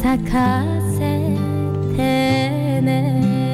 咲かせてね。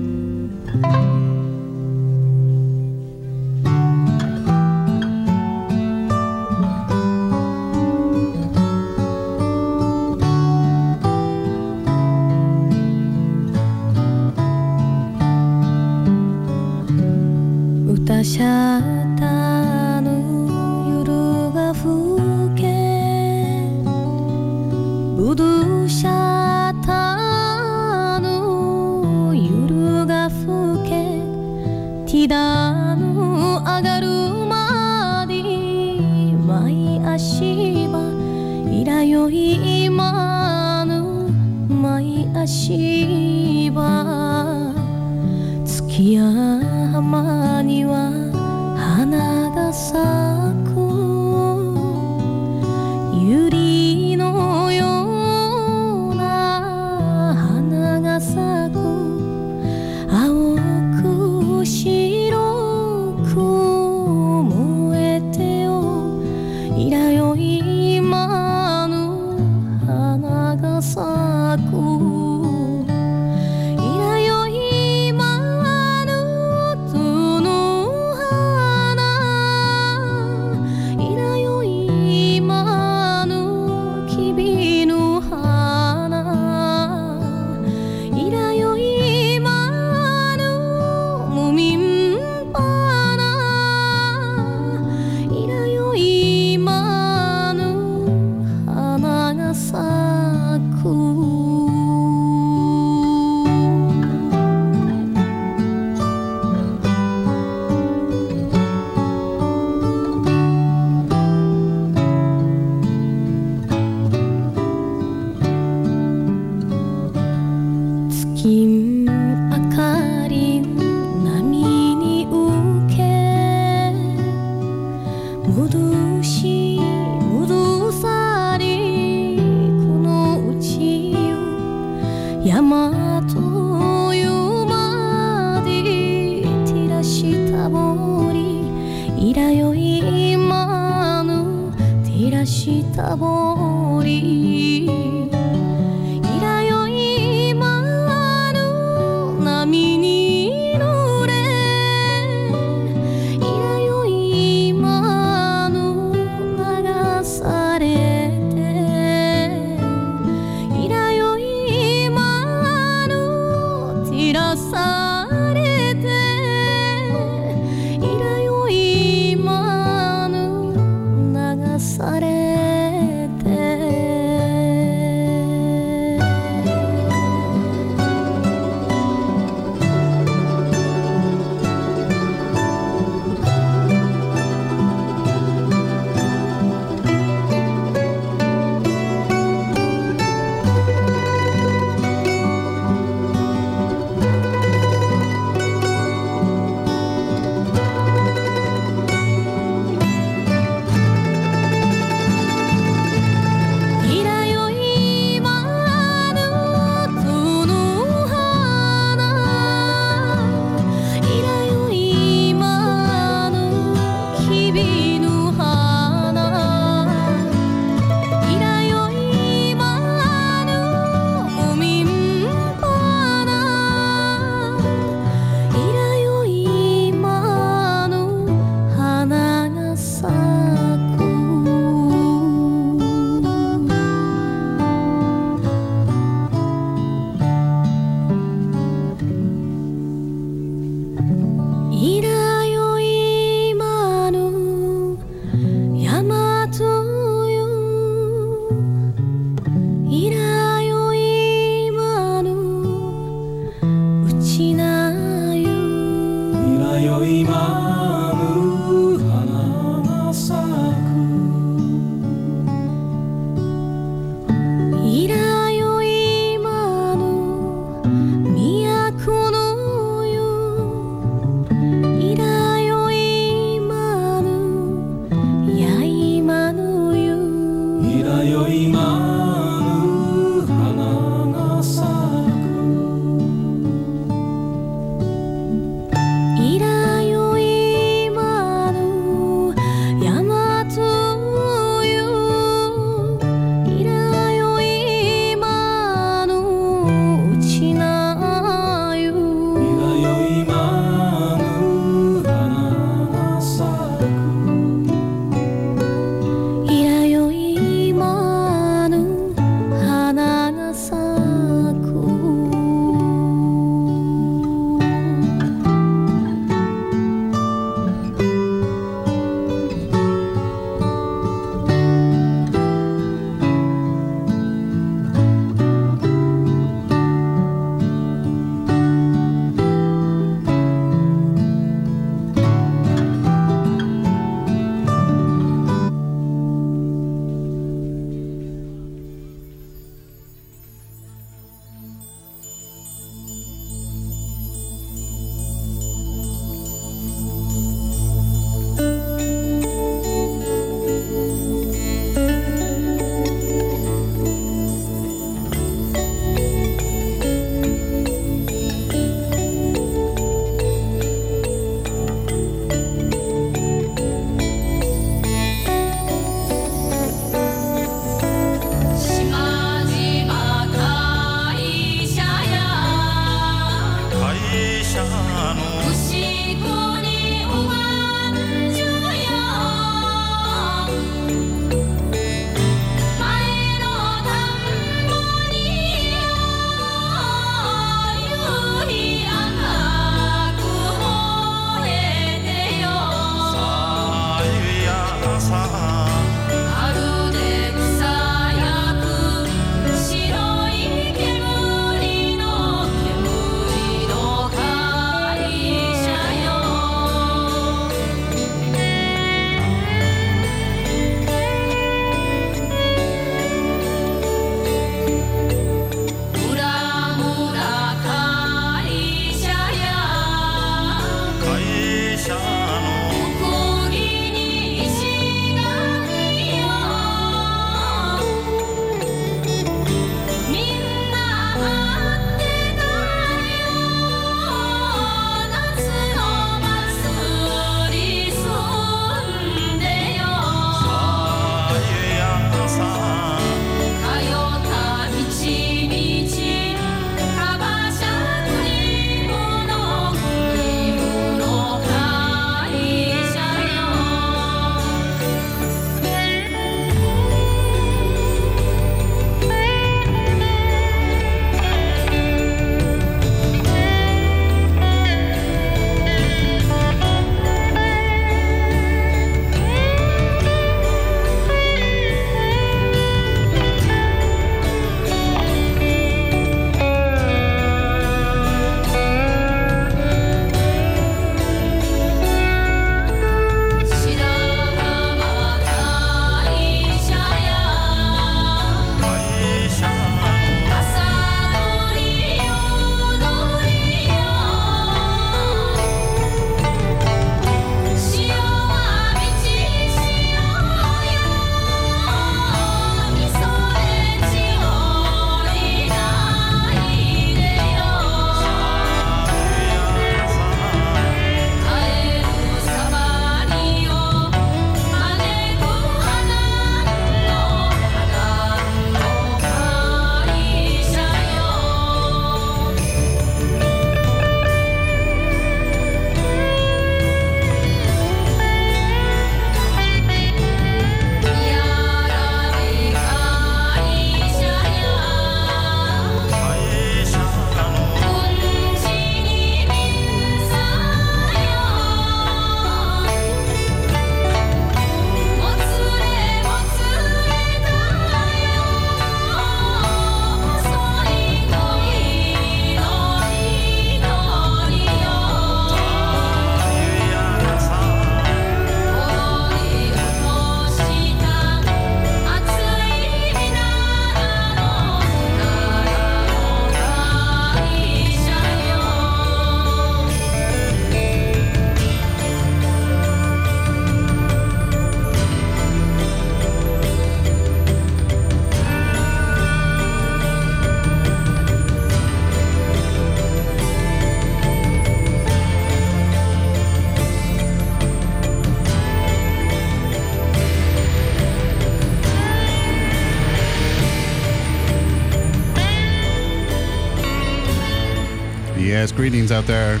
Greetings out there.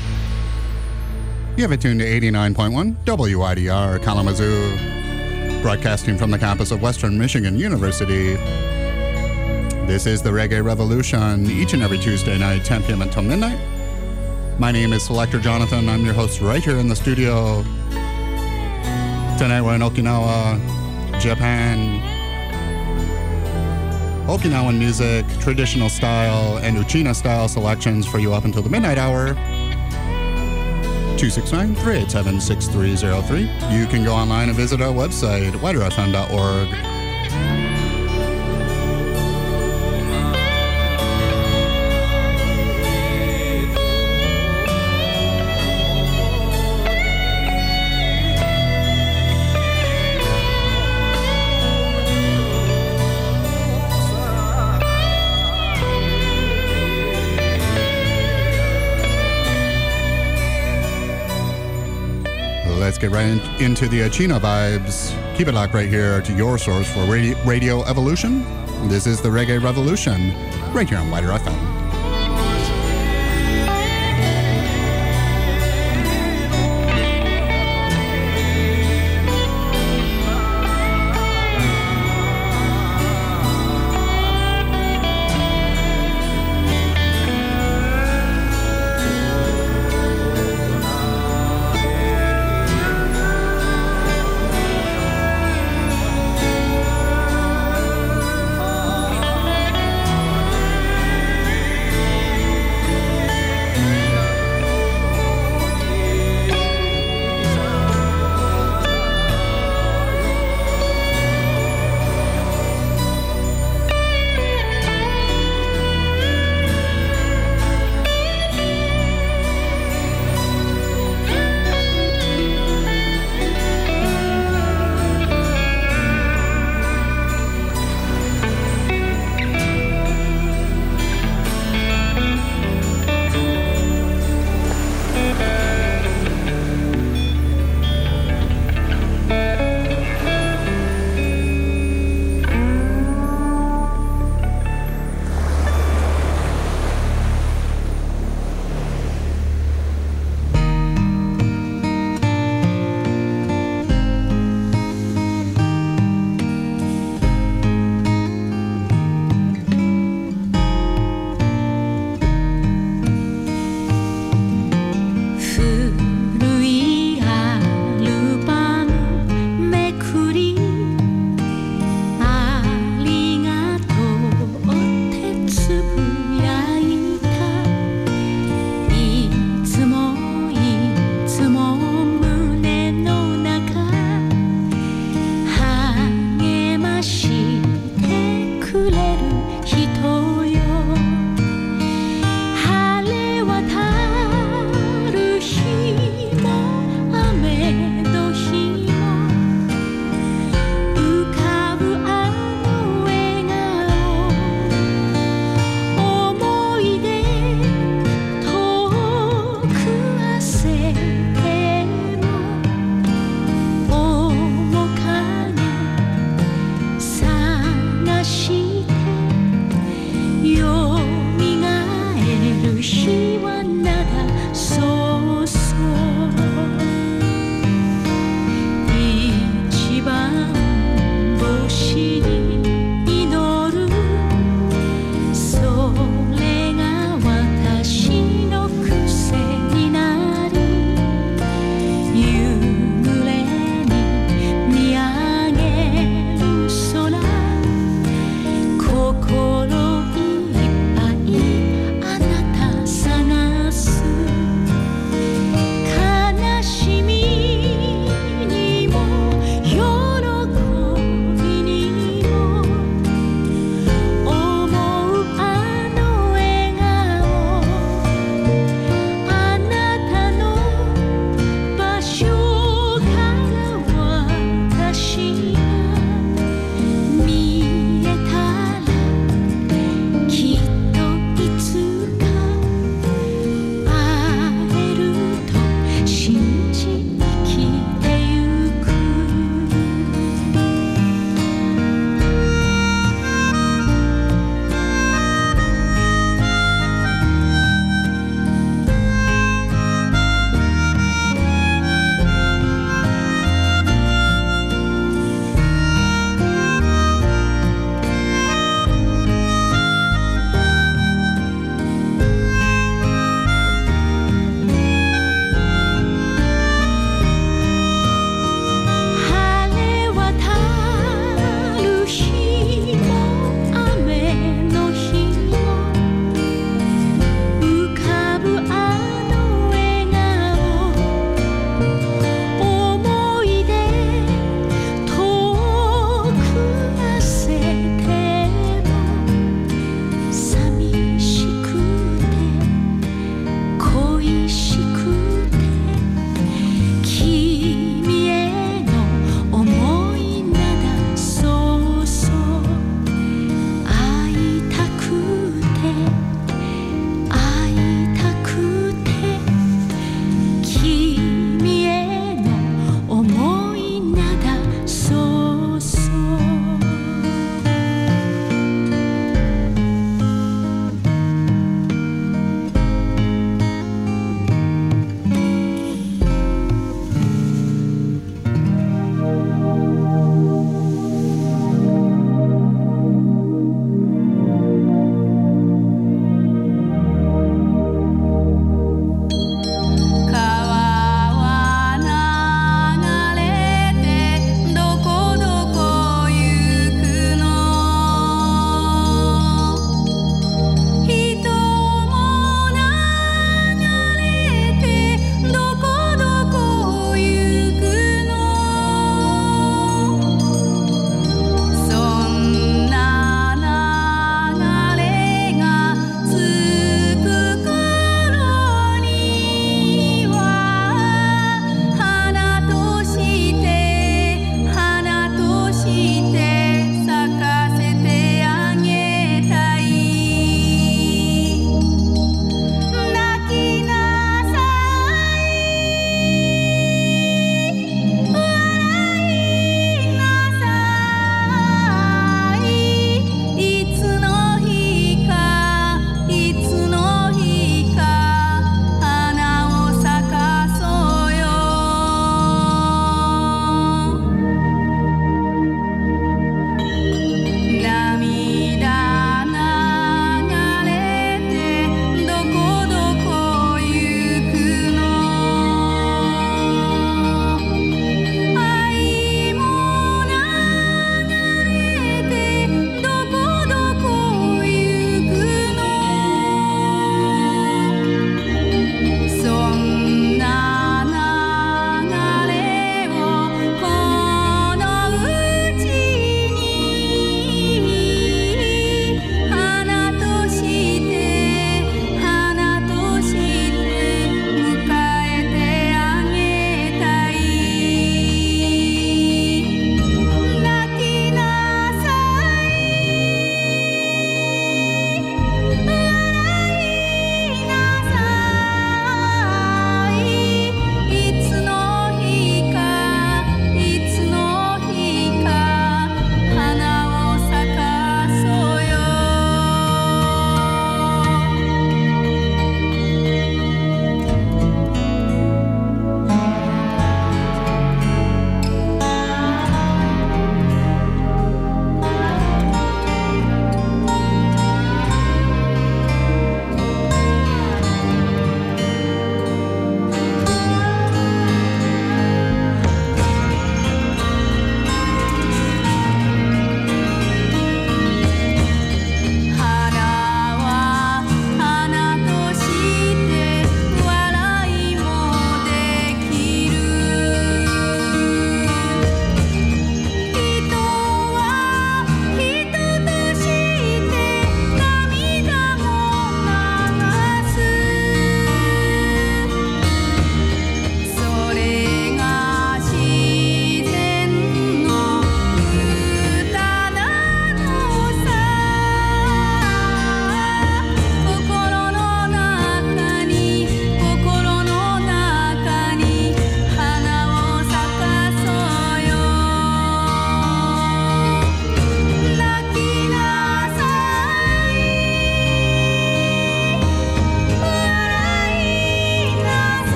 You have it tuned to 89.1 WIDR Kalamazoo, broadcasting from the campus of Western Michigan University. This is the Reggae Revolution, each and every Tuesday night, 10 p.m. until midnight. My name is Selector Jonathon. I'm your host right here in the studio. Tonight we're in Okinawa, Japan. Okinawan music, traditional style, and Uchina style selections for you up until the midnight hour. 269 387 6303. You can go online and visit our website, widerfm.org. Let's get right in, into the Uchina vibes. Keep it locked right here to your source for radio, radio evolution. This is the Reggae Revolution, right here on WIDR FM.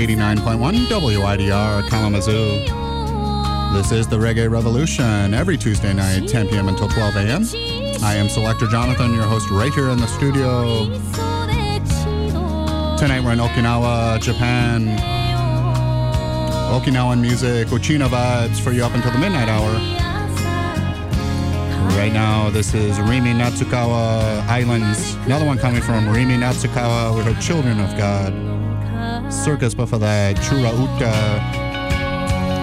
89.1 WIDR Kalamazoo. This is the Reggae Revolution every Tuesday night, 10 p.m. until 12 a.m. I am Selector Jonathon, your host right here in the studio. Tonight we're in Okinawa, Japan. Okinawan music, Uchina vibes for you up until the midnight hour. Right now, this is Rimi Natsukawa Islands. Another one coming from Rimi Natsukawa with her Children of God. Circus before that, Chura Uta.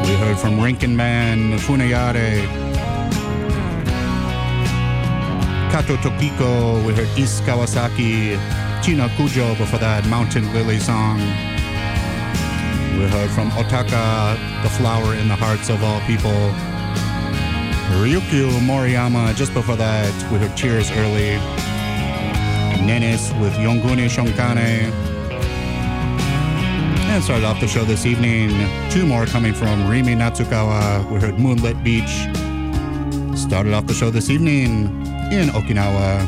We heard from Rinken Band, Funayare. Kato Tokiko, we heard East Kawasaki. China Kujo before that, Mountain Lily song. We heard from Otaka, the flower in the hearts of all people. Ryoko Moriyama, just before that, we heard Cheers early. Nenes with Yonaguni Shonkane. Started off the show this evening, two more coming from Rimi Natsukawa. We heard Moonlit Beach. Started off the show this evening in Okinawa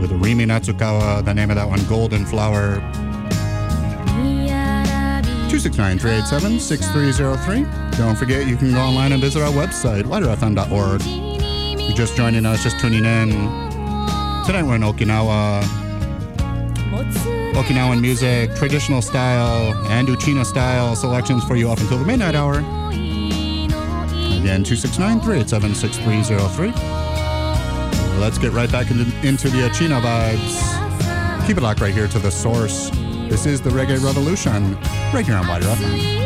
with Rimi Natsukawa, the name of that one, Golden Flower. 269-387-6303. Don't forget you can go online and visit our website, widerfm.org. If you're just joining us, just tuning in. Tonight we're in Okinawa. Okinawan music, traditional style, and Uchina style selections for you up until the midnight hour. Again, 269-387-6303. Let's get right back into, into the Uchina vibes. Keep it locked right here to the source. This is the Reggae Revolution, right here on WIDR FM.「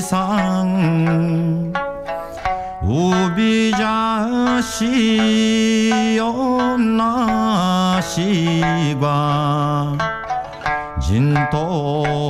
上无比加持，又哪时光净土？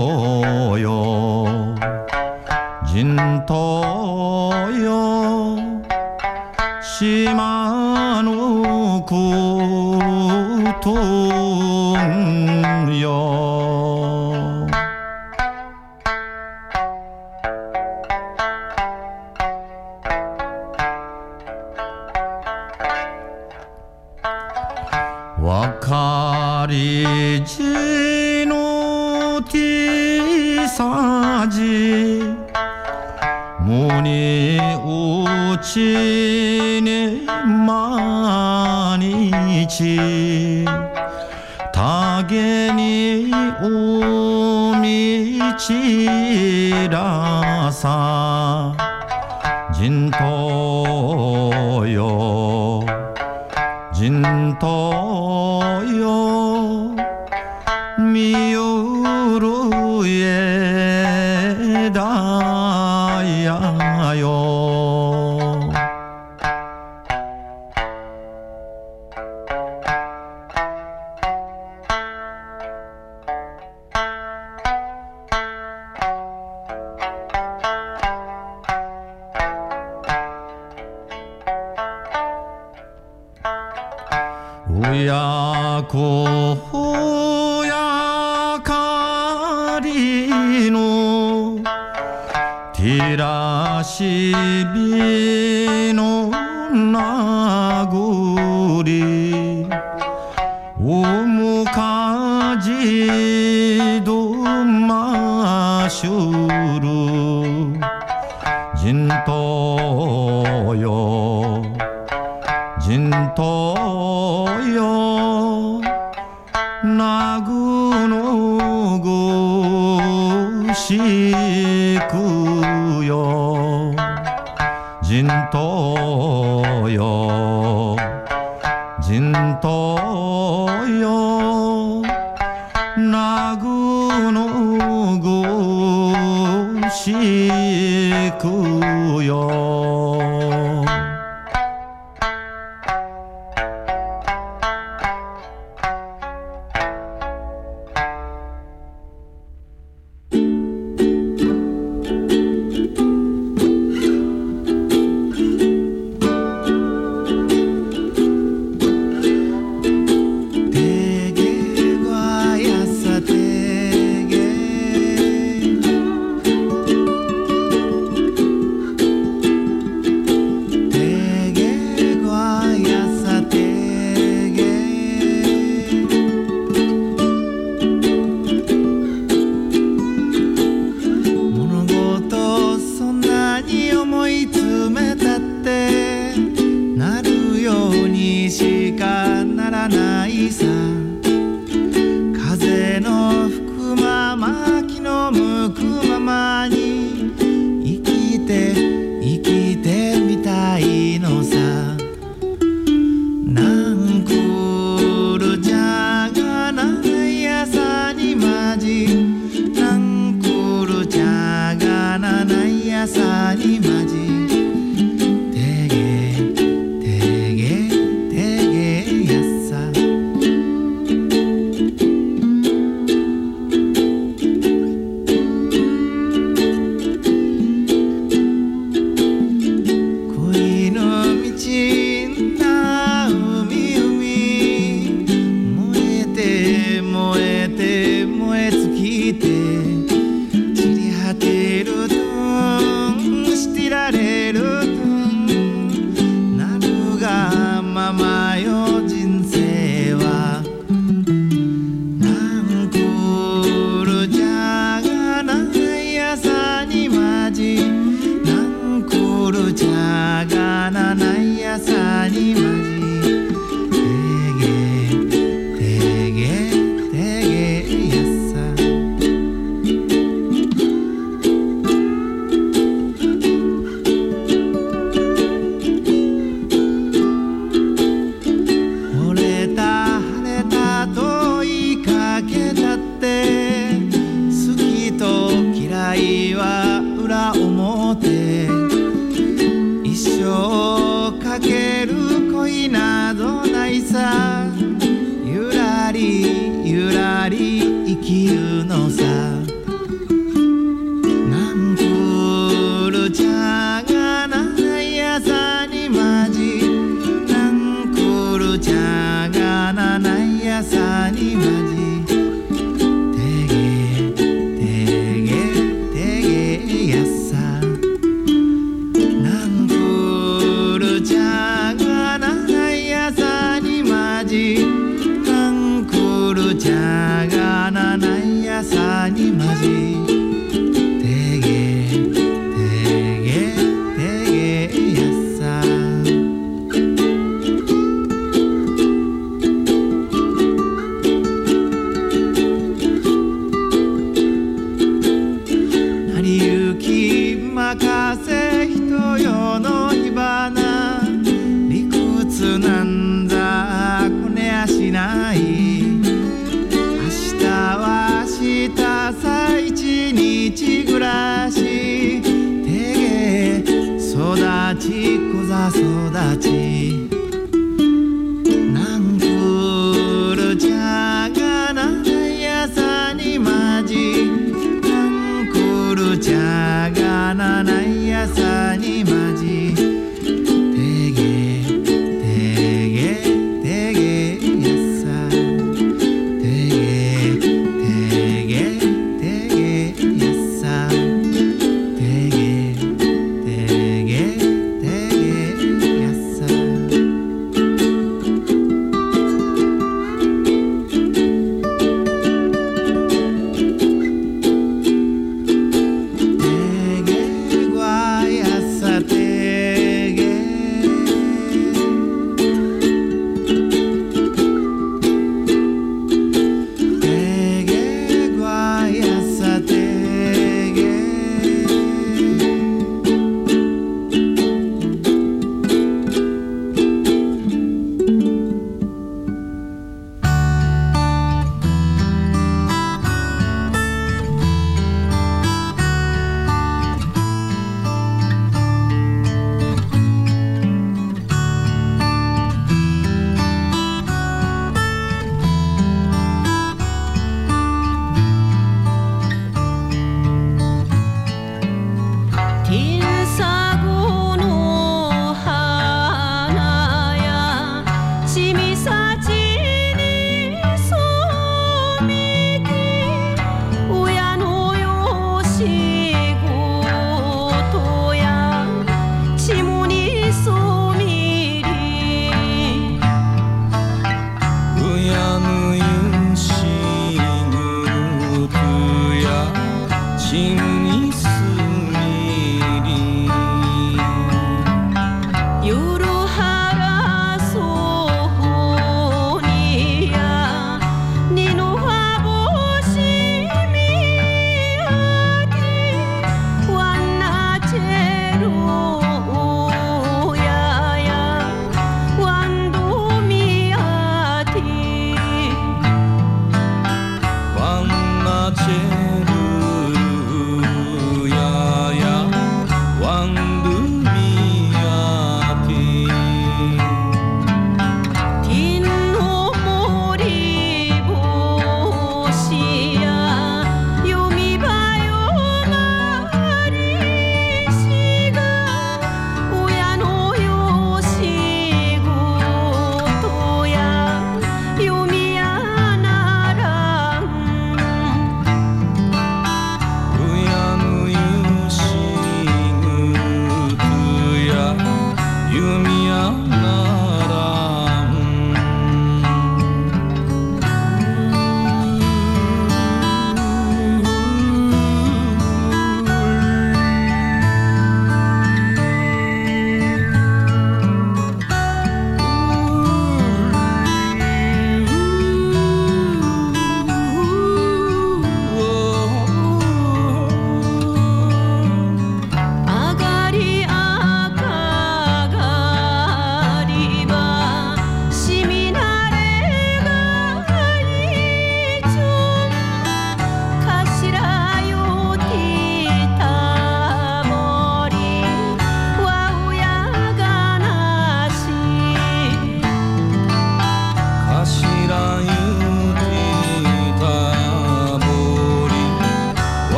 散らさ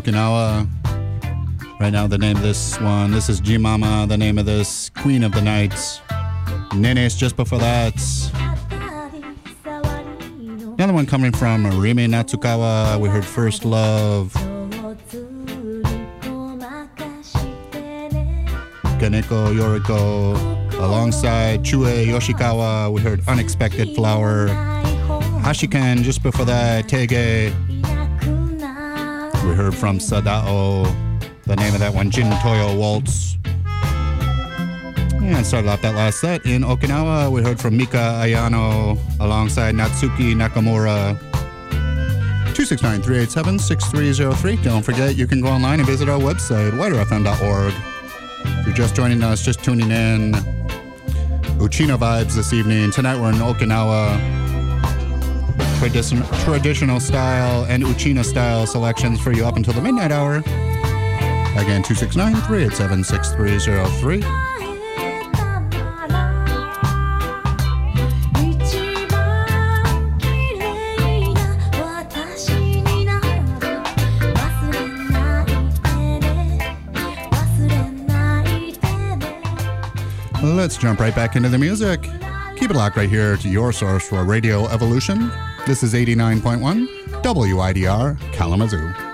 Okinawa. Right now, the name of this one, this is JIMAMA, the name of this, Queen of the Night. Nenes just before that. Another one coming from Rimi Natsukawa. We heard First Love. Ganeko Yoriko. Alongside Chuei Yoshikawa, we heard Unexpected Flower. Hashiken just before that. Tege heard from Sadao, the name of that one, Jin Toyo Waltz. And started off that last set in Okinawa. We heard from Mika Ayano alongside Natsuki Nakamura. 269 387 6303. Don't forget, you can go online and visit our website, widrfm.org. If you're just joining us, just tuning in, Uchina vibes this evening. Tonight we're in Okinawa tradition, traditional style and Uchina style selections for you up until the midnight hour. Again, 269 387 6303. let's jump right back into the music. Keep it locked right here to your source for Reggae Revolution this is 89.1 WIDR Kalamazoo.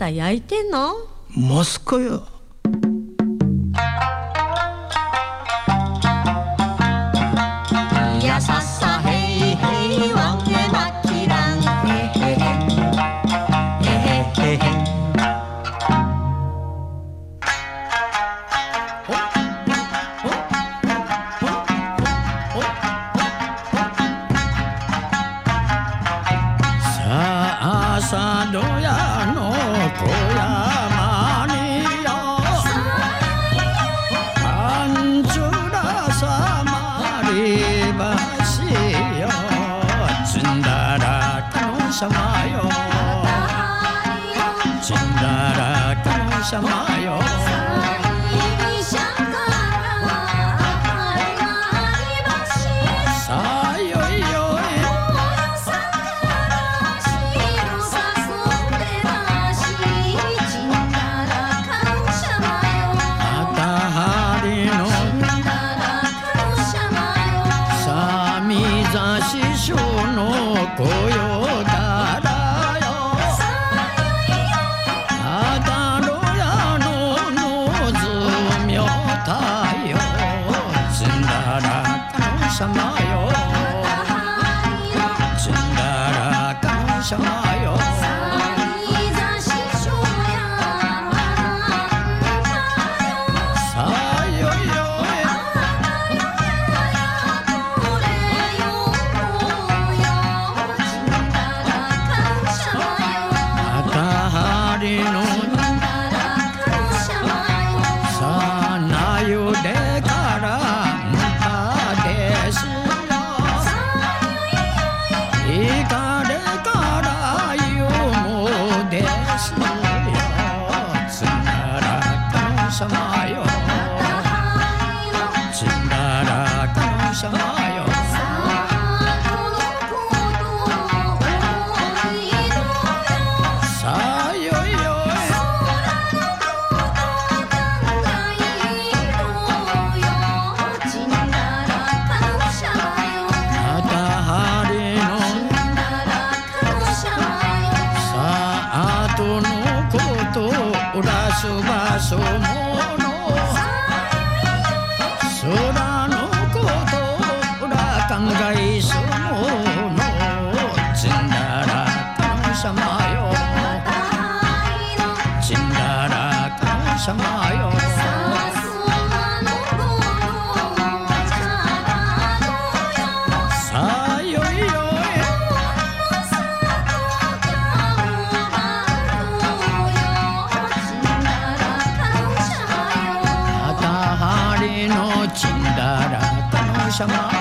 た焼いてんの？マスカ Shama.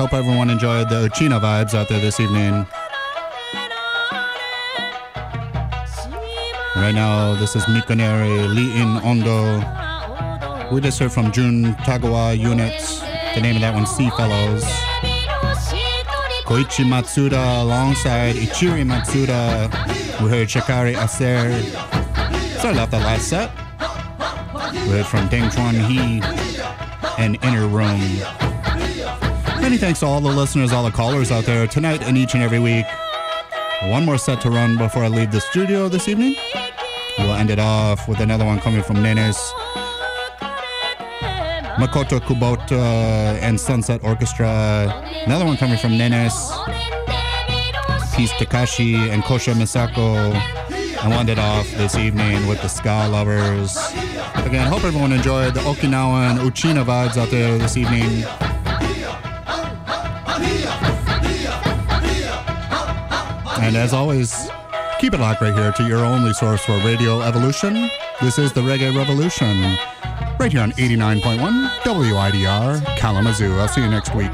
Hope everyone enjoyed the Uchina vibes out there this evening. Right now, this is Mikoneri Liin Ondo. We just heard from Jun Tagawa Units. The name of that one, Sea Fellows. Koichi Matsuda alongside Ichiri Matsuda. We heard Shikari Aser. Started off that last set. We heard from Deng Chuan He and Inner Room. Many thanks to all the listeners, all the callers out there tonight and each and every week. One more set to run before I leave the studio this evening. We'll end it off with another one coming from Nenes. Makoto Kubota and Sunset Orchestra. Another one coming from Nenes. Peace Takashi and Kosha Misako. And wound it off this evening with the Ska Lovers. Again, hope everyone enjoyed the Okinawan Uchina vibes out there this evening. And as always, keep it locked right here to your only source for Radio Evolution. This is the Reggae Revolution, right here on 89.1 WIDR Kalamazoo. I'll see you next week.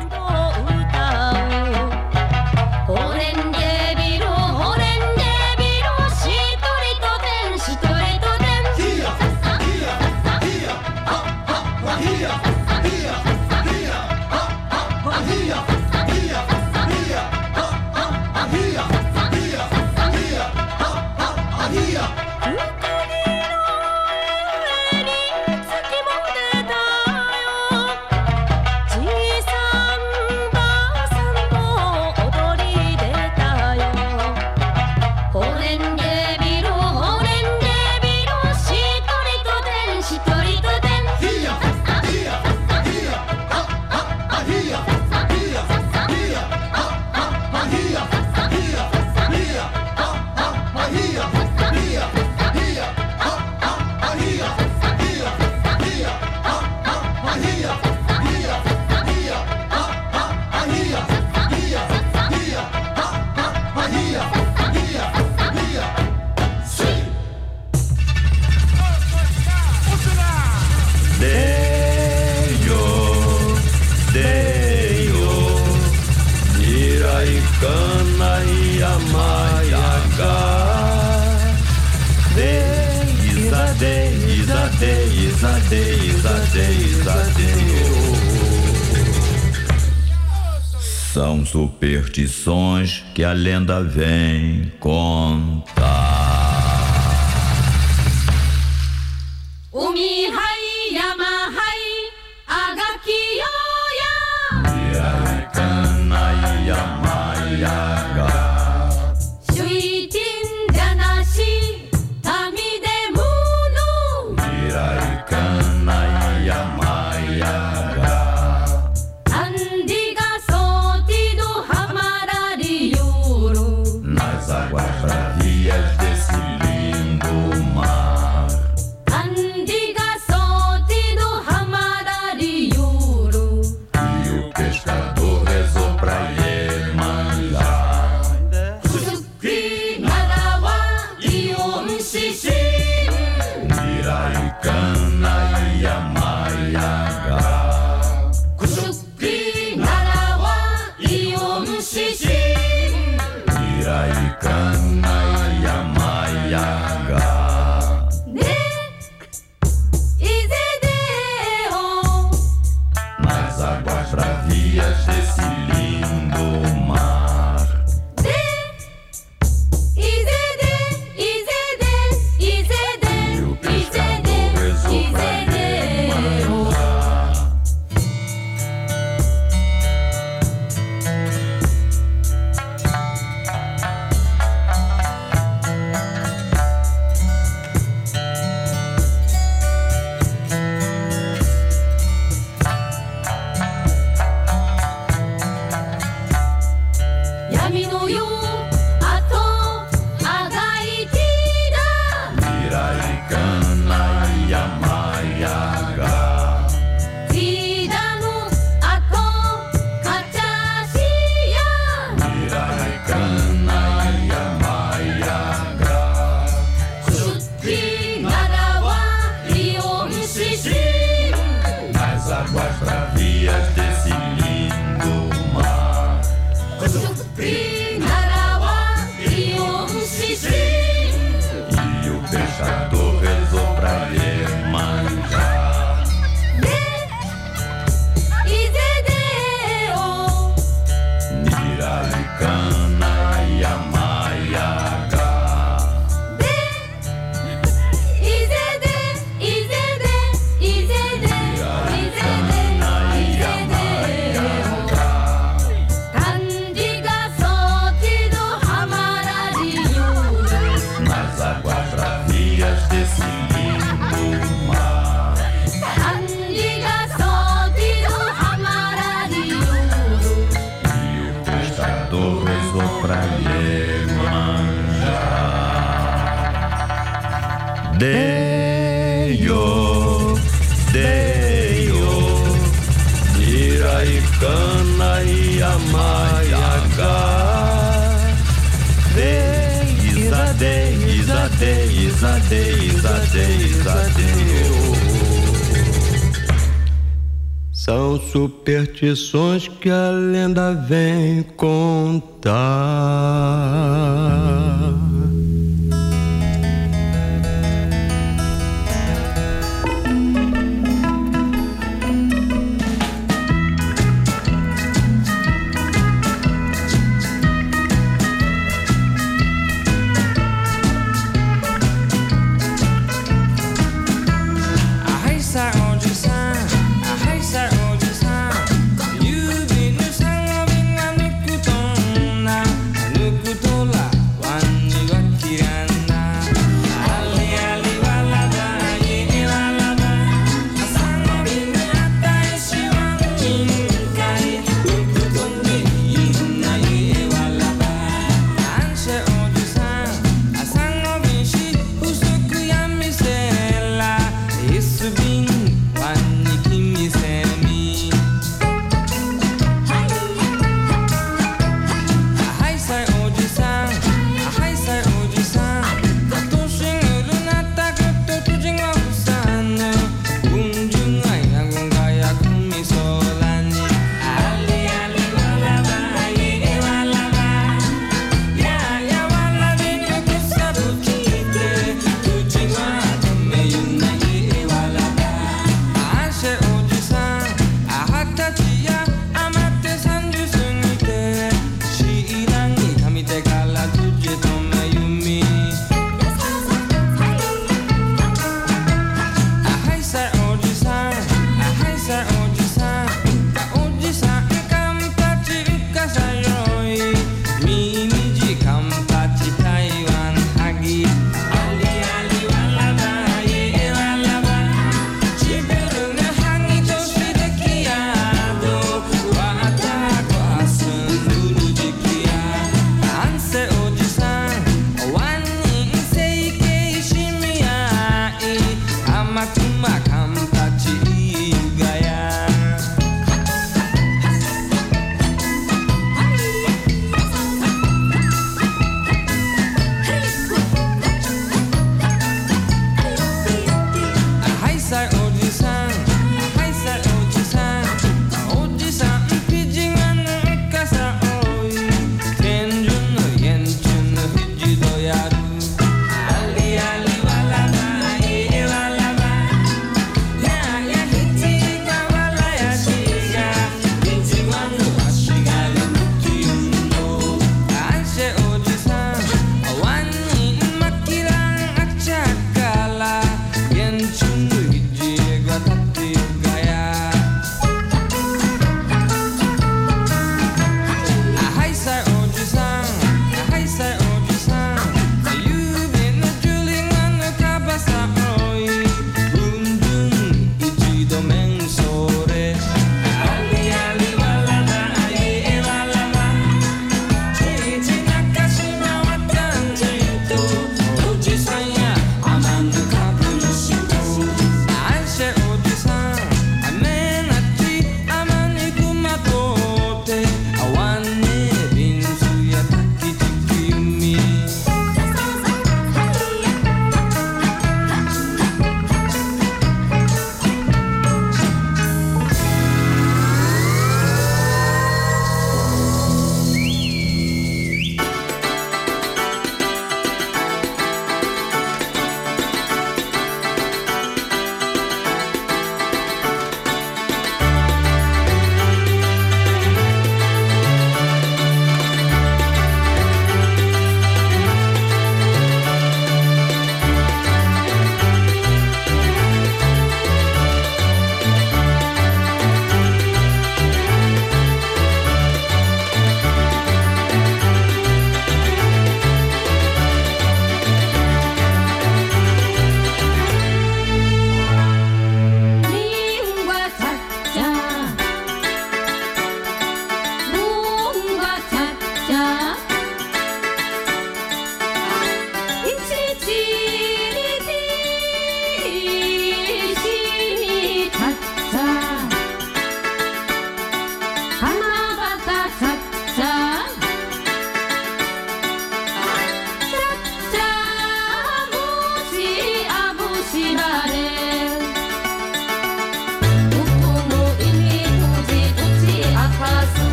Superstições que a lenda vem contar. Superstições que a lenda vem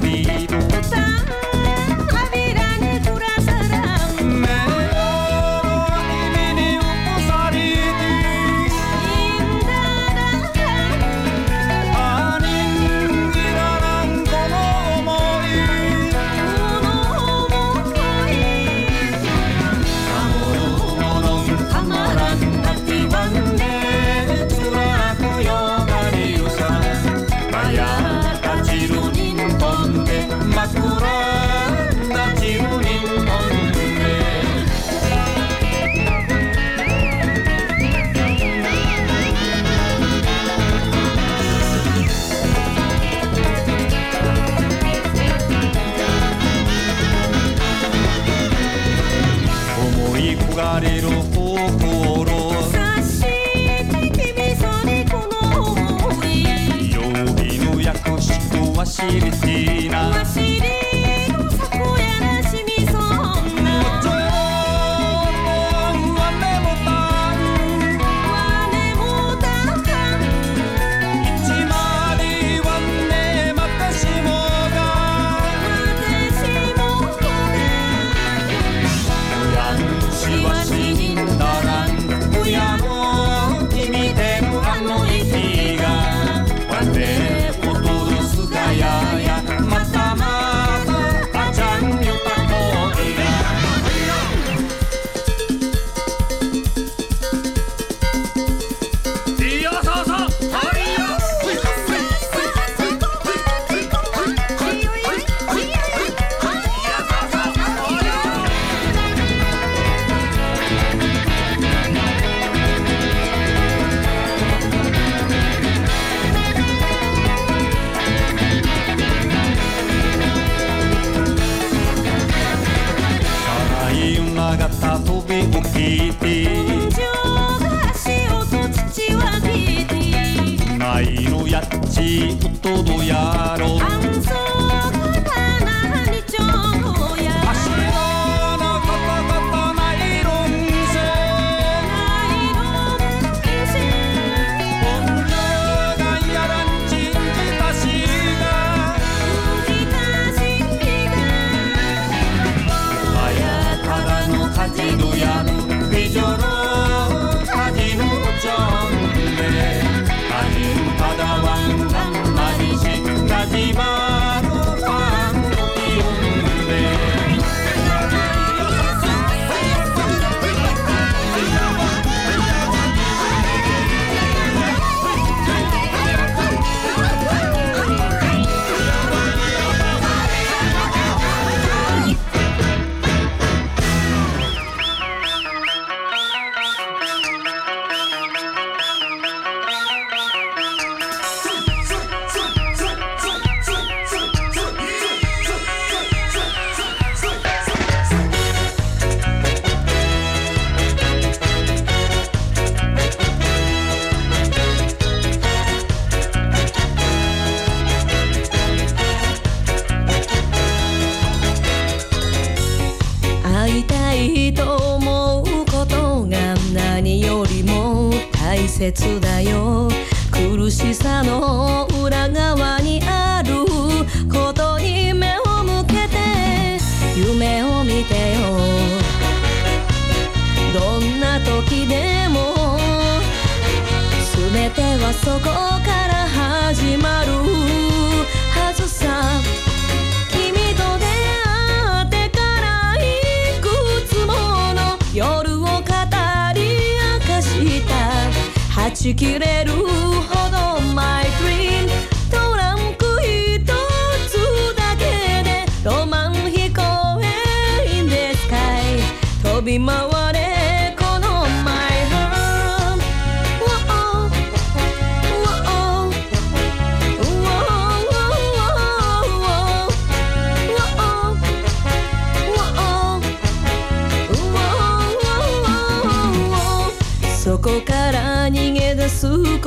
David. そこから始まる。はずさ君と出会ってからいくつもの夜を語り明かした。はち切れるほど My dream トランク一つだけでロマン飛行へ In the sky 飛び回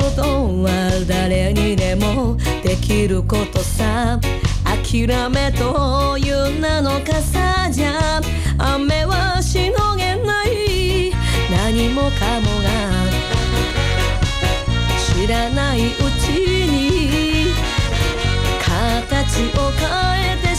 ことは誰にでもできることさ。諦めという名の傘じゃ。雨はしのげない。何もかもが。知らないうちに。形を変えて